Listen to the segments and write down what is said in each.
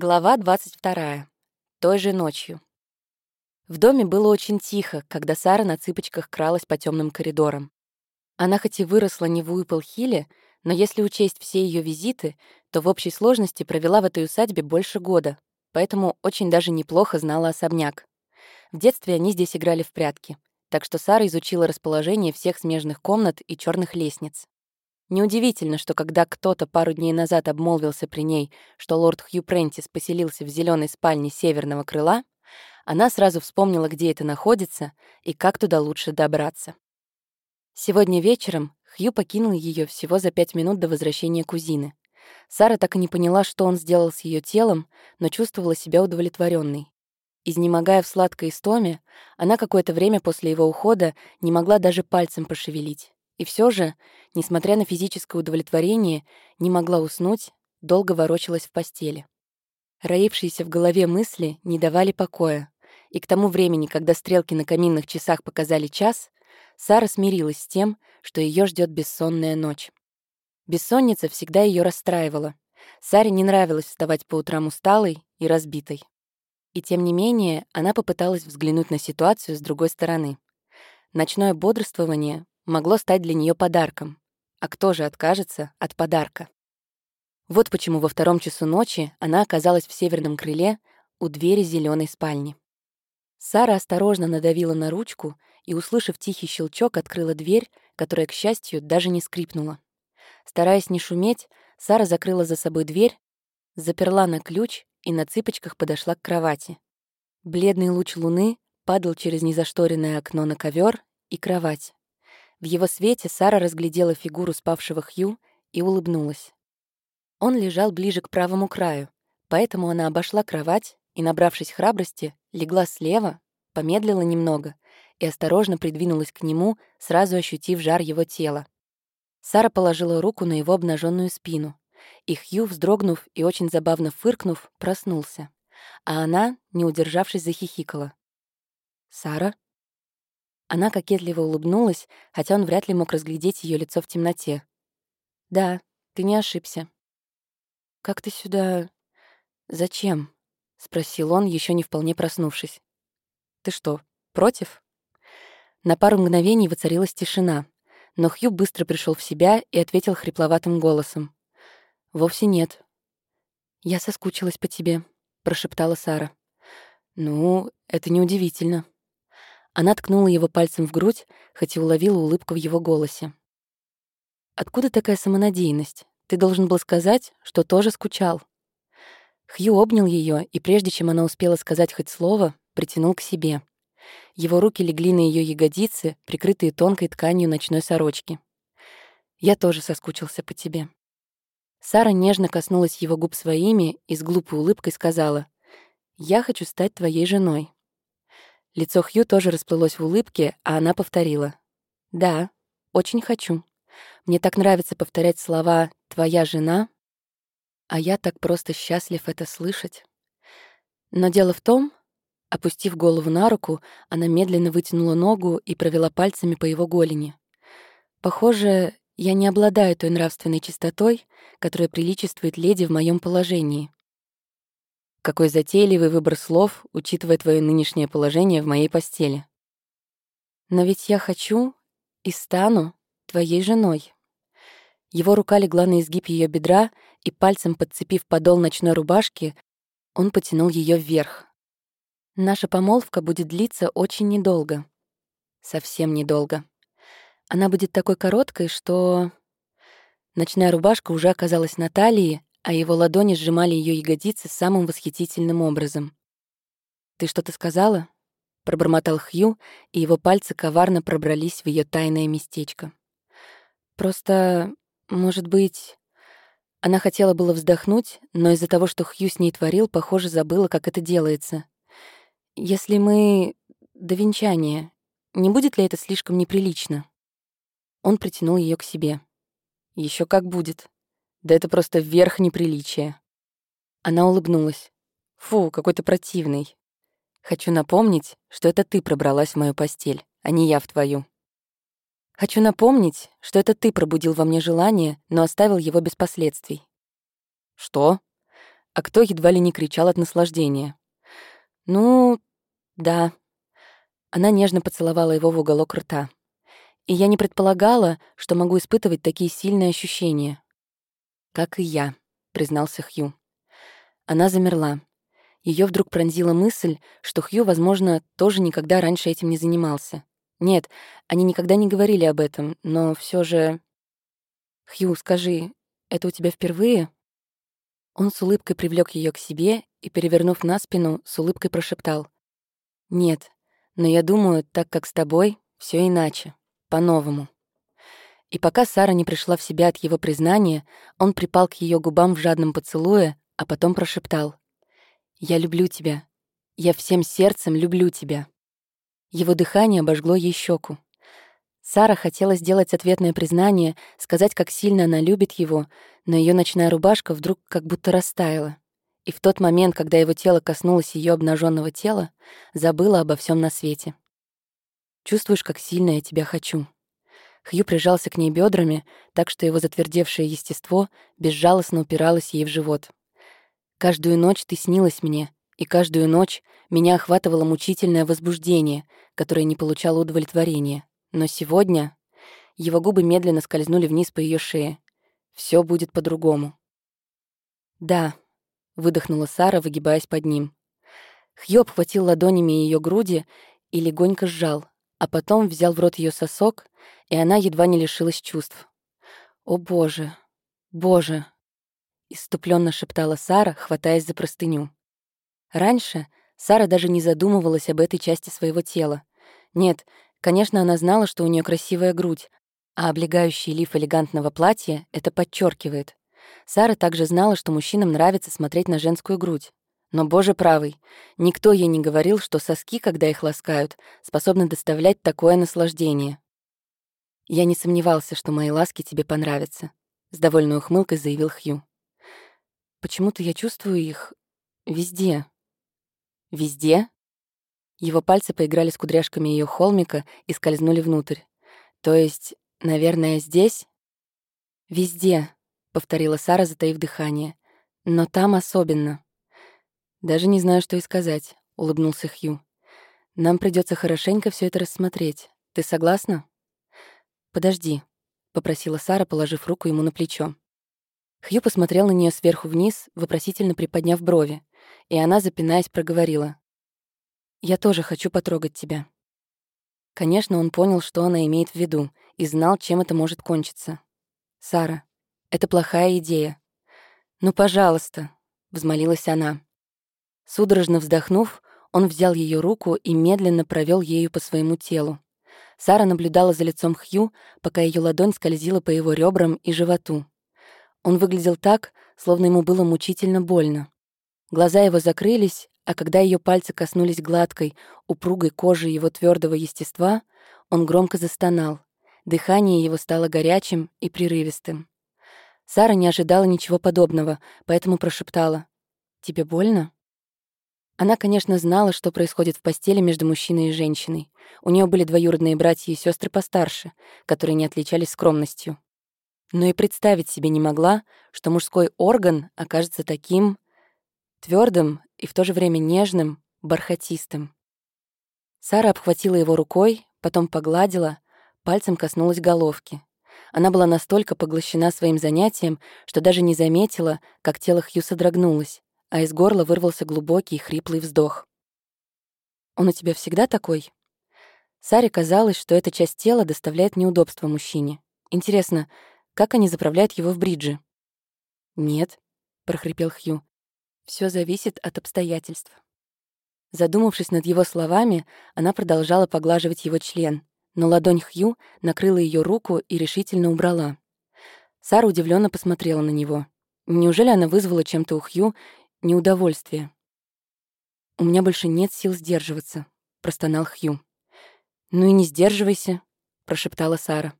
Глава 22. Той же ночью. В доме было очень тихо, когда Сара на цыпочках кралась по темным коридорам. Она хоть и выросла не в Уиппл-Хилле, но если учесть все ее визиты, то в общей сложности провела в этой усадьбе больше года, поэтому очень даже неплохо знала особняк. В детстве они здесь играли в прятки, так что Сара изучила расположение всех смежных комнат и черных лестниц. Неудивительно, что когда кто-то пару дней назад обмолвился при ней, что лорд Хью Прентис поселился в зеленой спальне северного крыла, она сразу вспомнила, где это находится и как туда лучше добраться. Сегодня вечером Хью покинул ее всего за пять минут до возвращения кузины. Сара так и не поняла, что он сделал с ее телом, но чувствовала себя удовлетворенной. Изнемогая в сладкой истоме, она какое-то время после его ухода не могла даже пальцем пошевелить. И все же, несмотря на физическое удовлетворение, не могла уснуть, долго ворочалась в постели. Роившиеся в голове мысли не давали покоя, и к тому времени, когда стрелки на каминных часах показали час, Сара смирилась с тем, что ее ждет бессонная ночь. Бессонница всегда ее расстраивала. Саре не нравилось вставать по утрам усталой и разбитой. И тем не менее, она попыталась взглянуть на ситуацию с другой стороны. Ночное бодрствование могло стать для нее подарком. А кто же откажется от подарка? Вот почему во втором часу ночи она оказалась в северном крыле у двери зеленой спальни. Сара осторожно надавила на ручку и, услышав тихий щелчок, открыла дверь, которая, к счастью, даже не скрипнула. Стараясь не шуметь, Сара закрыла за собой дверь, заперла на ключ и на цыпочках подошла к кровати. Бледный луч луны падал через незашторенное окно на ковер и кровать. В его свете Сара разглядела фигуру спавшего Хью и улыбнулась. Он лежал ближе к правому краю, поэтому она обошла кровать и, набравшись храбрости, легла слева, помедлила немного и осторожно придвинулась к нему, сразу ощутив жар его тела. Сара положила руку на его обнаженную спину, и Хью, вздрогнув и очень забавно фыркнув, проснулся. А она, не удержавшись, захихикала. «Сара?» Она кокетливо улыбнулась, хотя он вряд ли мог разглядеть ее лицо в темноте. «Да, ты не ошибся». «Как ты сюда... Зачем?» — спросил он, еще не вполне проснувшись. «Ты что, против?» На пару мгновений воцарилась тишина, но Хью быстро пришел в себя и ответил хрипловатым голосом. «Вовсе нет». «Я соскучилась по тебе», — прошептала Сара. «Ну, это неудивительно». Она ткнула его пальцем в грудь, хоть и уловила улыбку в его голосе. «Откуда такая самонадеянность? Ты должен был сказать, что тоже скучал». Хью обнял ее, и прежде чем она успела сказать хоть слово, притянул к себе. Его руки легли на ее ягодицы, прикрытые тонкой тканью ночной сорочки. «Я тоже соскучился по тебе». Сара нежно коснулась его губ своими и с глупой улыбкой сказала, «Я хочу стать твоей женой». Лицо Хью тоже расплылось в улыбке, а она повторила. «Да, очень хочу. Мне так нравится повторять слова «твоя жена», а я так просто счастлив это слышать». Но дело в том, опустив голову на руку, она медленно вытянула ногу и провела пальцами по его голени. «Похоже, я не обладаю той нравственной чистотой, которая приличествует леди в моем положении. Какой затейливый выбор слов, учитывая твое нынешнее положение в моей постели. Но ведь я хочу и стану твоей женой. Его рука легла на изгиб ее бедра, и пальцем подцепив подол ночной рубашки, он потянул ее вверх. Наша помолвка будет длиться очень недолго. Совсем недолго. Она будет такой короткой, что... Ночная рубашка уже оказалась на талии, а его ладони сжимали ее ягодицы самым восхитительным образом. «Ты что-то сказала?» — пробормотал Хью, и его пальцы коварно пробрались в ее тайное местечко. «Просто, может быть...» Она хотела было вздохнуть, но из-за того, что Хью с ней творил, похоже, забыла, как это делается. «Если мы... до венчания, не будет ли это слишком неприлично?» Он притянул ее к себе. Еще как будет», да это просто верх неприличия. Она улыбнулась. Фу, какой то противный. Хочу напомнить, что это ты пробралась в мою постель, а не я в твою. Хочу напомнить, что это ты пробудил во мне желание, но оставил его без последствий. Что? а кто едва ли не кричал от наслаждения. «Ну, да». Она нежно поцеловала его в уголок рта. И я не предполагала, что могу испытывать такие сильные ощущения. «Как и я», — признался Хью. Она замерла. Ее вдруг пронзила мысль, что Хью, возможно, тоже никогда раньше этим не занимался. Нет, они никогда не говорили об этом, но все же... «Хью, скажи, это у тебя впервые?» Он с улыбкой привлек ее к себе и, перевернув на спину, с улыбкой прошептал. «Нет, но я думаю, так как с тобой, все иначе, по-новому». И пока Сара не пришла в себя от его признания, он припал к ее губам в жадном поцелуе, а потом прошептал. «Я люблю тебя. Я всем сердцем люблю тебя». Его дыхание обожгло ей щеку. Сара хотела сделать ответное признание, сказать, как сильно она любит его, но ее ночная рубашка вдруг как будто растаяла. И в тот момент, когда его тело коснулось ее обнаженного тела, забыла обо всем на свете. «Чувствуешь, как сильно я тебя хочу?» Хью прижался к ней бедрами, так что его затвердевшее естество безжалостно упиралось ей в живот. «Каждую ночь ты снилась мне, и каждую ночь меня охватывало мучительное возбуждение, которое не получало удовлетворения. Но сегодня его губы медленно скользнули вниз по ее шее. Все будет по-другому. «Да», — выдохнула Сара, выгибаясь под ним. Хью обхватил ладонями ее груди и легонько сжал, а потом взял в рот ее сосок, и она едва не лишилась чувств. «О, Боже! Боже!» — иступленно шептала Сара, хватаясь за простыню. Раньше Сара даже не задумывалась об этой части своего тела. Нет, Конечно, она знала, что у нее красивая грудь, а облегающий лиф элегантного платья это подчеркивает. Сара также знала, что мужчинам нравится смотреть на женскую грудь. Но, боже правый, никто ей не говорил, что соски, когда их ласкают, способны доставлять такое наслаждение. «Я не сомневался, что мои ласки тебе понравятся», — с довольной ухмылкой заявил Хью. «Почему-то я чувствую их везде». «Везде?» Его пальцы поиграли с кудряшками ее холмика и скользнули внутрь. «То есть, наверное, здесь?» «Везде», — повторила Сара, затаив дыхание. «Но там особенно». «Даже не знаю, что и сказать», — улыбнулся Хью. «Нам придется хорошенько все это рассмотреть. Ты согласна?» «Подожди», — попросила Сара, положив руку ему на плечо. Хью посмотрел на нее сверху вниз, вопросительно приподняв брови, и она, запинаясь, проговорила. Я тоже хочу потрогать тебя». Конечно, он понял, что она имеет в виду, и знал, чем это может кончиться. «Сара, это плохая идея». «Ну, пожалуйста», — взмолилась она. Судорожно вздохнув, он взял ее руку и медленно провел ею по своему телу. Сара наблюдала за лицом Хью, пока ее ладонь скользила по его ребрам и животу. Он выглядел так, словно ему было мучительно больно. Глаза его закрылись, а когда ее пальцы коснулись гладкой, упругой кожи его твердого естества, он громко застонал. Дыхание его стало горячим и прерывистым. Сара не ожидала ничего подобного, поэтому прошептала. «Тебе больно?» Она, конечно, знала, что происходит в постели между мужчиной и женщиной. У нее были двоюродные братья и сестры постарше, которые не отличались скромностью. Но и представить себе не могла, что мужской орган окажется таким твердым и в то же время нежным, бархатистым. Сара обхватила его рукой, потом погладила, пальцем коснулась головки. Она была настолько поглощена своим занятием, что даже не заметила, как тело Хью содрогнулось, а из горла вырвался глубокий хриплый вздох. «Он у тебя всегда такой?» Саре казалось, что эта часть тела доставляет неудобства мужчине. Интересно, как они заправляют его в бриджи? «Нет», — прохрипел Хью, все зависит от обстоятельств. Задумавшись над его словами, она продолжала поглаживать его член, но ладонь Хью накрыла ее руку и решительно убрала. Сара удивленно посмотрела на него. Неужели она вызвала чем-то у Хью неудовольствие? «У меня больше нет сил сдерживаться», — простонал Хью. «Ну и не сдерживайся», — прошептала Сара.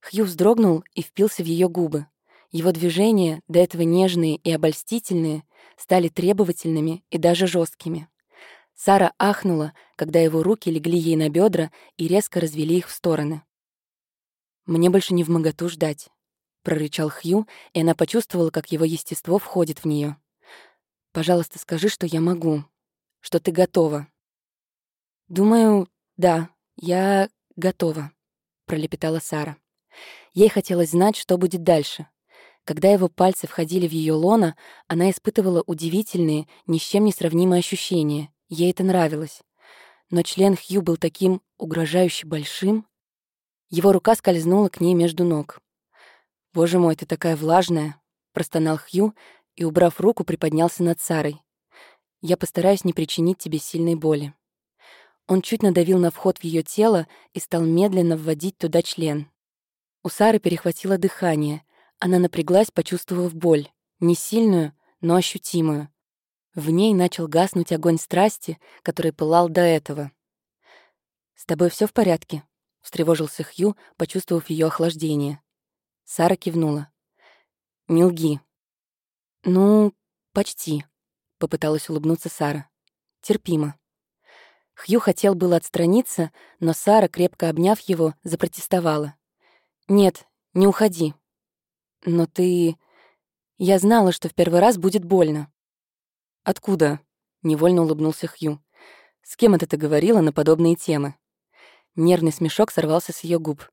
Хью вздрогнул и впился в ее губы. Его движения, до этого нежные и обольстительные, стали требовательными и даже жесткими. Сара ахнула, когда его руки легли ей на бедра и резко развели их в стороны. «Мне больше не в моготу ждать», — прорычал Хью, и она почувствовала, как его естество входит в нее. Пожалуйста, скажи, что я могу, что ты готова». «Думаю, да, я готова», — пролепетала Сара. Ей хотелось знать, что будет дальше. Когда его пальцы входили в ее лоно, она испытывала удивительные, ни с чем не сравнимые ощущения. Ей это нравилось. Но член Хью был таким угрожающе большим. Его рука скользнула к ней между ног. «Боже мой, ты такая влажная!» — простонал Хью и, убрав руку, приподнялся над Сарой. «Я постараюсь не причинить тебе сильной боли». Он чуть надавил на вход в ее тело и стал медленно вводить туда член. У Сары перехватило дыхание. Она напряглась, почувствовав боль. Не сильную, но ощутимую. В ней начал гаснуть огонь страсти, который пылал до этого. «С тобой все в порядке?» — встревожился Хью, почувствовав ее охлаждение. Сара кивнула. «Не лги». «Ну, почти», — попыталась улыбнуться Сара. «Терпимо». Хью хотел было отстраниться, но Сара, крепко обняв его, запротестовала. «Нет, не уходи». «Но ты...» «Я знала, что в первый раз будет больно». «Откуда?» — невольно улыбнулся Хью. «С кем это ты говорила на подобные темы?» Нервный смешок сорвался с ее губ.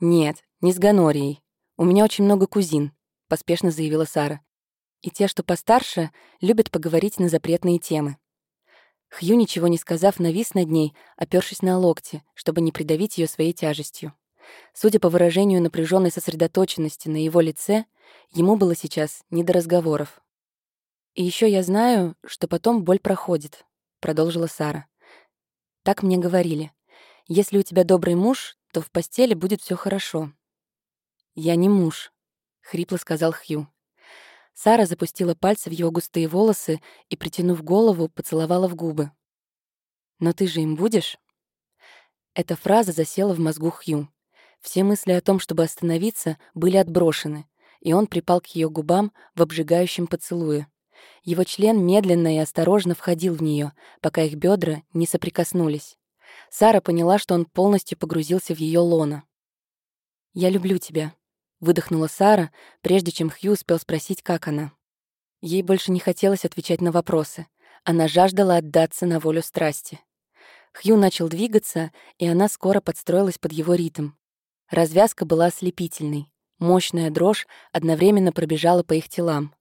«Нет, не с Ганорией. У меня очень много кузин», — поспешно заявила Сара. «И те, что постарше, любят поговорить на запретные темы». Хью, ничего не сказав, навис над ней, опёршись на локти, чтобы не придавить ее своей тяжестью. Судя по выражению напряженной сосредоточенности на его лице, ему было сейчас не до разговоров. «И еще я знаю, что потом боль проходит», — продолжила Сара. «Так мне говорили. Если у тебя добрый муж, то в постели будет все хорошо». «Я не муж», — хрипло сказал Хью. Сара запустила пальцы в его густые волосы и, притянув голову, поцеловала в губы. «Но ты же им будешь?» Эта фраза засела в мозгу Хью. Все мысли о том, чтобы остановиться, были отброшены, и он припал к ее губам в обжигающем поцелуе. Его член медленно и осторожно входил в нее, пока их бедра не соприкоснулись. Сара поняла, что он полностью погрузился в ее лоно. «Я люблю тебя», — выдохнула Сара, прежде чем Хью успел спросить, как она. Ей больше не хотелось отвечать на вопросы. Она жаждала отдаться на волю страсти. Хью начал двигаться, и она скоро подстроилась под его ритм. Развязка была ослепительной. Мощная дрожь одновременно пробежала по их телам.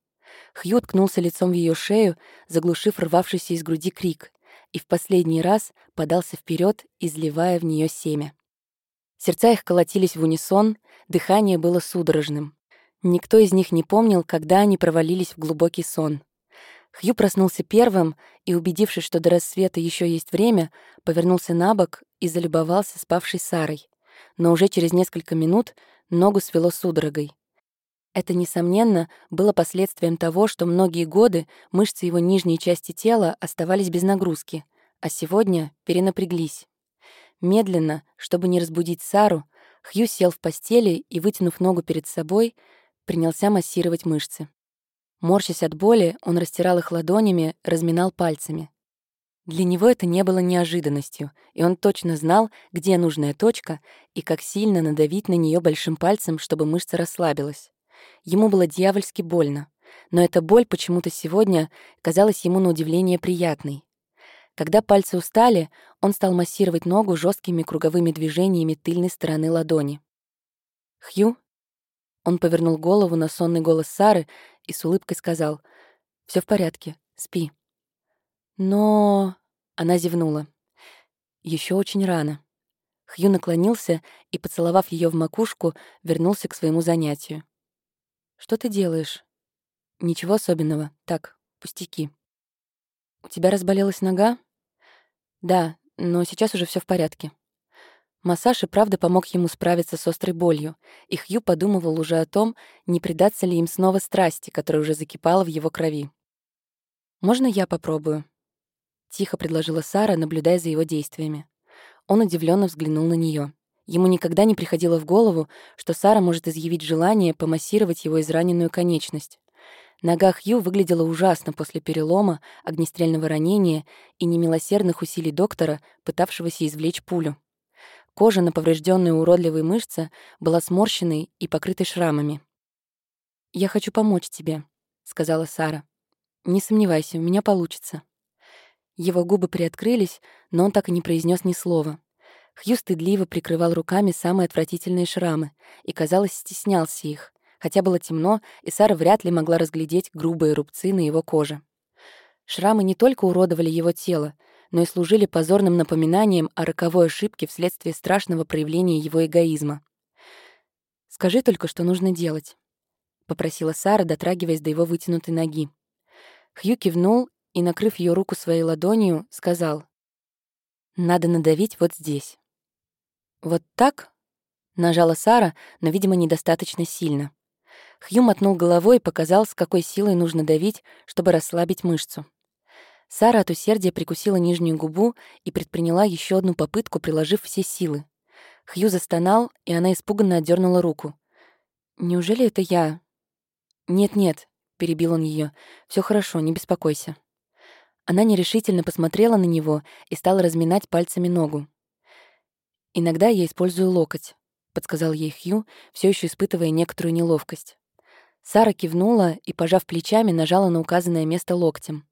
Хью ткнулся лицом в ее шею, заглушив рвавшийся из груди крик, и в последний раз подался вперед, изливая в нее семя. Сердца их колотились в унисон, дыхание было судорожным. Никто из них не помнил, когда они провалились в глубокий сон. Хью проснулся первым и, убедившись, что до рассвета еще есть время, повернулся на бок и залюбовался спавшей Сарой но уже через несколько минут ногу свело судорогой. Это, несомненно, было последствием того, что многие годы мышцы его нижней части тела оставались без нагрузки, а сегодня перенапряглись. Медленно, чтобы не разбудить Сару, Хью сел в постели и, вытянув ногу перед собой, принялся массировать мышцы. Морщась от боли, он растирал их ладонями, разминал пальцами. Для него это не было неожиданностью, и он точно знал, где нужная точка и как сильно надавить на нее большим пальцем, чтобы мышца расслабилась. Ему было дьявольски больно, но эта боль почему-то сегодня казалась ему на удивление приятной. Когда пальцы устали, он стал массировать ногу жесткими круговыми движениями тыльной стороны ладони. «Хью?» Он повернул голову на сонный голос Сары и с улыбкой сказал, «Все в порядке, спи». Но... Она зевнула. Еще очень рано. Хью наклонился и, поцеловав ее в макушку, вернулся к своему занятию. «Что ты делаешь?» «Ничего особенного. Так, пустяки». «У тебя разболелась нога?» «Да, но сейчас уже все в порядке». Массаж и правда помог ему справиться с острой болью, и Хью подумывал уже о том, не предаться ли им снова страсти, которая уже закипала в его крови. «Можно я попробую?» Тихо предложила Сара, наблюдая за его действиями. Он удивленно взглянул на нее. Ему никогда не приходило в голову, что Сара может изъявить желание помассировать его израненную конечность. Нога Хью выглядела ужасно после перелома, огнестрельного ранения и немилосердных усилий доктора, пытавшегося извлечь пулю. Кожа на поврежденной уродливой мышце была сморщенной и покрытой шрамами. «Я хочу помочь тебе», — сказала Сара. Не сомневайся, у меня получится». Его губы приоткрылись, но он так и не произнес ни слова. Хью стыдливо прикрывал руками самые отвратительные шрамы и, казалось, стеснялся их, хотя было темно, и Сара вряд ли могла разглядеть грубые рубцы на его коже. Шрамы не только уродовали его тело, но и служили позорным напоминанием о роковой ошибке вследствие страшного проявления его эгоизма. «Скажи только, что нужно делать», — попросила Сара, дотрагиваясь до его вытянутой ноги. Хью кивнул и, накрыв ее руку своей ладонью, сказал, «Надо надавить вот здесь». «Вот так?» — нажала Сара, но, видимо, недостаточно сильно. Хью мотнул головой и показал, с какой силой нужно давить, чтобы расслабить мышцу. Сара от усердия прикусила нижнюю губу и предприняла еще одну попытку, приложив все силы. Хью застонал, и она испуганно отдернула руку. «Неужели это я?» «Нет-нет», — перебил он ее. Все хорошо, не беспокойся». Она нерешительно посмотрела на него и стала разминать пальцами ногу. «Иногда я использую локоть», — подсказал ей Хью, все еще испытывая некоторую неловкость. Сара кивнула и, пожав плечами, нажала на указанное место локтем.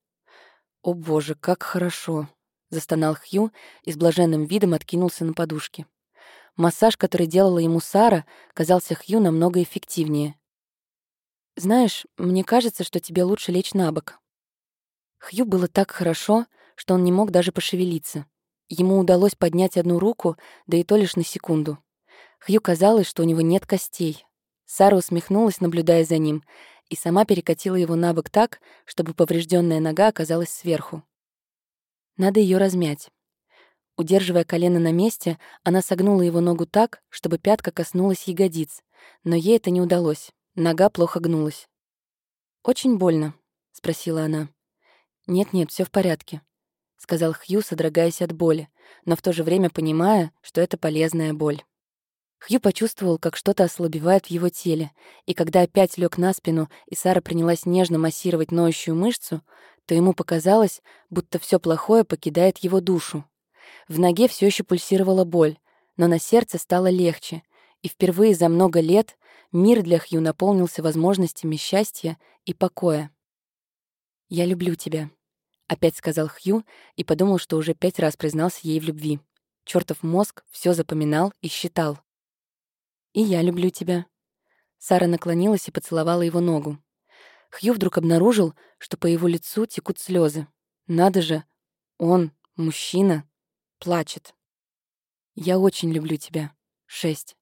«О боже, как хорошо!» — застонал Хью и с блаженным видом откинулся на подушке. Массаж, который делала ему Сара, казался Хью намного эффективнее. «Знаешь, мне кажется, что тебе лучше лечь на бок». Хью было так хорошо, что он не мог даже пошевелиться. Ему удалось поднять одну руку, да и то лишь на секунду. Хью казалось, что у него нет костей. Сара усмехнулась, наблюдая за ним, и сама перекатила его на бок так, чтобы поврежденная нога оказалась сверху. Надо ее размять. Удерживая колено на месте, она согнула его ногу так, чтобы пятка коснулась ягодиц, но ей это не удалось. Нога плохо гнулась. «Очень больно?» — спросила она. «Нет-нет, все в порядке», — сказал Хью, содрогаясь от боли, но в то же время понимая, что это полезная боль. Хью почувствовал, как что-то ослабевает в его теле, и когда опять лег на спину, и Сара принялась нежно массировать ноющую мышцу, то ему показалось, будто все плохое покидает его душу. В ноге все еще пульсировала боль, но на сердце стало легче, и впервые за много лет мир для Хью наполнился возможностями счастья и покоя. «Я люблю тебя», — опять сказал Хью и подумал, что уже пять раз признался ей в любви. Чёртов мозг все запоминал и считал. «И я люблю тебя». Сара наклонилась и поцеловала его ногу. Хью вдруг обнаружил, что по его лицу текут слезы. Надо же, он, мужчина, плачет. «Я очень люблю тебя». Шесть.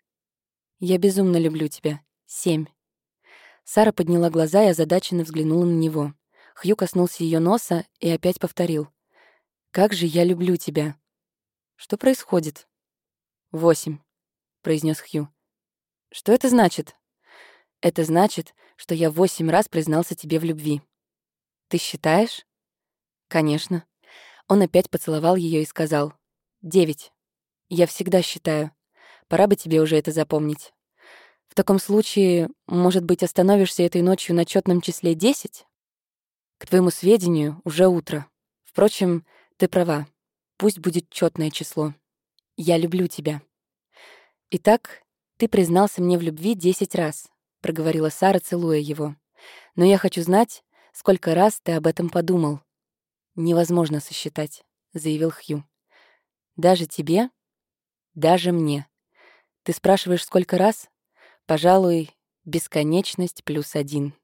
«Я безумно люблю тебя». Семь. Сара подняла глаза и озадаченно взглянула на него. Хью коснулся ее носа и опять повторил. «Как же я люблю тебя». «Что происходит?» «Восемь», — произнес Хью. Что это значит? Это значит, что я восемь раз признался тебе в любви. Ты считаешь? Конечно. Он опять поцеловал ее и сказал. Девять. Я всегда считаю. Пора бы тебе уже это запомнить. В таком случае, может быть, остановишься этой ночью на четном числе десять? К твоему сведению, уже утро. Впрочем, ты права. Пусть будет четное число. Я люблю тебя. Итак, «Ты признался мне в любви десять раз», — проговорила Сара, целуя его. «Но я хочу знать, сколько раз ты об этом подумал». «Невозможно сосчитать», — заявил Хью. «Даже тебе? Даже мне. Ты спрашиваешь, сколько раз? Пожалуй, бесконечность плюс один».